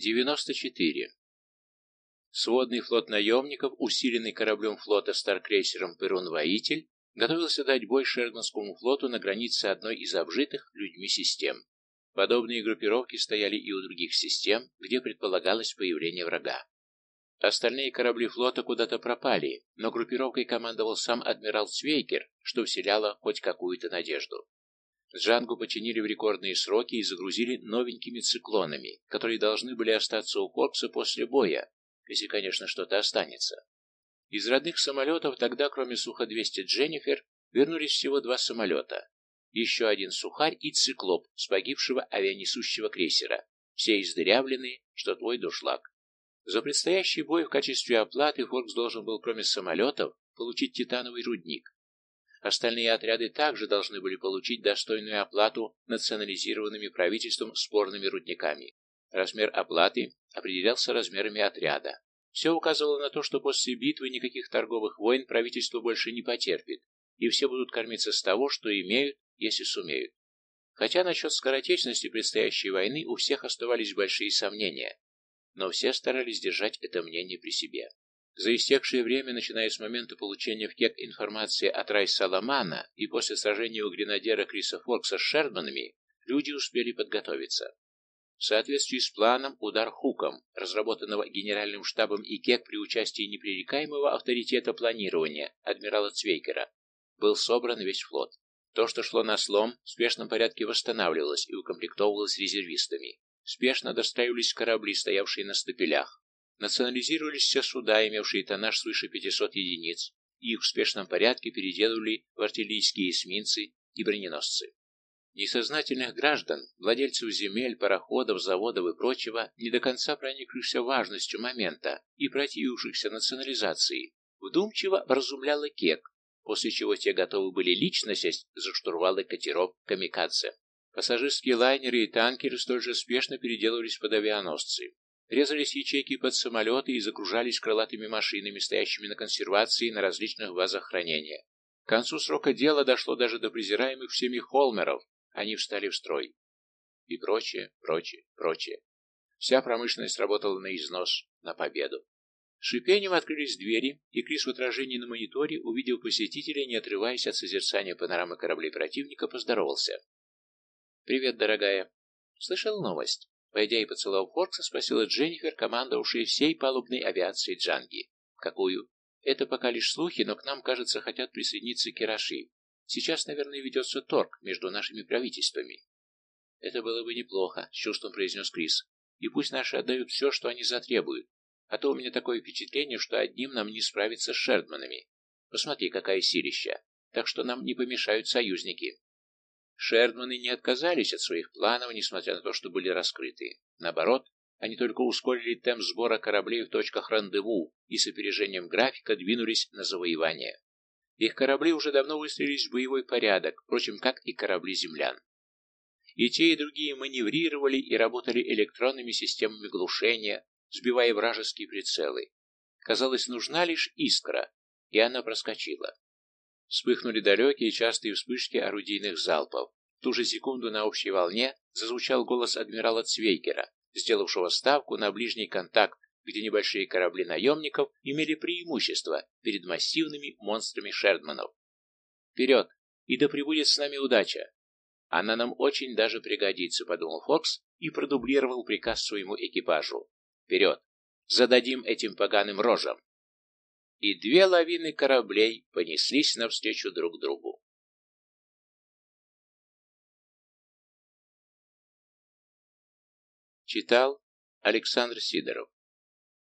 94. Сводный флот наемников, усиленный кораблем флота старкрейсером «Перун-воитель», готовился дать бой Шердманскому флоту на границе одной из обжитых людьми систем. Подобные группировки стояли и у других систем, где предполагалось появление врага. Остальные корабли флота куда-то пропали, но группировкой командовал сам адмирал Цвейкер, что вселяло хоть какую-то надежду. Джангу починили в рекордные сроки и загрузили новенькими циклонами, которые должны были остаться у Корпса после боя, если, конечно, что-то останется. Из родных самолетов тогда, кроме Сухо-200 «Дженнифер», вернулись всего два самолета. Еще один «Сухарь» и «Циклоп» с погибшего авианесущего крейсера. Все издырявленные, что твой душлаг. За предстоящий бой в качестве оплаты Форкс должен был, кроме самолетов, получить титановый рудник. Остальные отряды также должны были получить достойную оплату национализированными правительством спорными рудниками. Размер оплаты определялся размерами отряда. Все указывало на то, что после битвы никаких торговых войн правительство больше не потерпит, и все будут кормиться с того, что имеют, если сумеют. Хотя насчет скоротечности предстоящей войны у всех оставались большие сомнения, но все старались держать это мнение при себе. За истекшее время, начиная с момента получения в КЕК информации от Рай Саламана и после сражения у гренадера Криса Форкса с Шердманами, люди успели подготовиться. В соответствии с планом «Удар хуком», разработанного Генеральным штабом ИКЕК при участии непререкаемого авторитета планирования адмирала Цвейкера, был собран весь флот. То, что шло на слом, в спешном порядке восстанавливалось и укомплектовывалось резервистами. Спешно достраивались корабли, стоявшие на стапелях. Национализировались все суда, имевшие тоннаж свыше 500 единиц, и их в спешном порядке переделывали в артиллерийские эсминцы и броненосцы. Несознательных граждан, владельцев земель, пароходов, заводов и прочего, не до конца проникшихся важностью момента и противившихся национализации, вдумчиво вразумляла Кек, после чего те готовы были лично сесть за штурвалы катеров «Камикадзе». Пассажирские лайнеры и танкеры столь же спешно переделывались под авианосцы. Резались ячейки под самолеты и загружались крылатыми машинами, стоящими на консервации на различных базах хранения. К концу срока дела дошло даже до презираемых всеми холмеров, они встали в строй. И прочее, прочее, прочее. Вся промышленность работала на износ, на победу. Шипением открылись двери, и Крис в отражении на мониторе, увидел посетителя, не отрываясь от созерцания панорамы кораблей противника, поздоровался. «Привет, дорогая. Слышал новость?» Войдя и поцеловав Хоркса, спросила Дженнифер, командовавшая всей палубной авиацией Джанги. «Какую?» «Это пока лишь слухи, но к нам, кажется, хотят присоединиться Кираши. Сейчас, наверное, ведется торг между нашими правительствами». «Это было бы неплохо», — с чувством произнес Крис. «И пусть наши отдают все, что они затребуют. А то у меня такое впечатление, что одним нам не справиться с Шердманами. Посмотри, какая силища. Так что нам не помешают союзники». Шердманы не отказались от своих планов, несмотря на то, что были раскрыты. Наоборот, они только ускорили темп сбора кораблей в точках рандеву и с опережением графика двинулись на завоевание. Их корабли уже давно выстроились в боевой порядок, впрочем, как и корабли землян. И те, и другие маневрировали и работали электронными системами глушения, сбивая вражеские прицелы. Казалось, нужна лишь искра, и она проскочила. Вспыхнули далекие частые вспышки орудийных залпов. В ту же секунду на общей волне зазвучал голос адмирала Цвейгера, сделавшего ставку на ближний контакт, где небольшие корабли наемников имели преимущество перед массивными монстрами Шердманов. «Вперед! И да пребудет с нами удача!» «Она нам очень даже пригодится», — подумал Фокс и продублировал приказ своему экипажу. «Вперед! Зададим этим поганым рожам!» И две лавины кораблей понеслись навстречу друг другу. Читал Александр Сидоров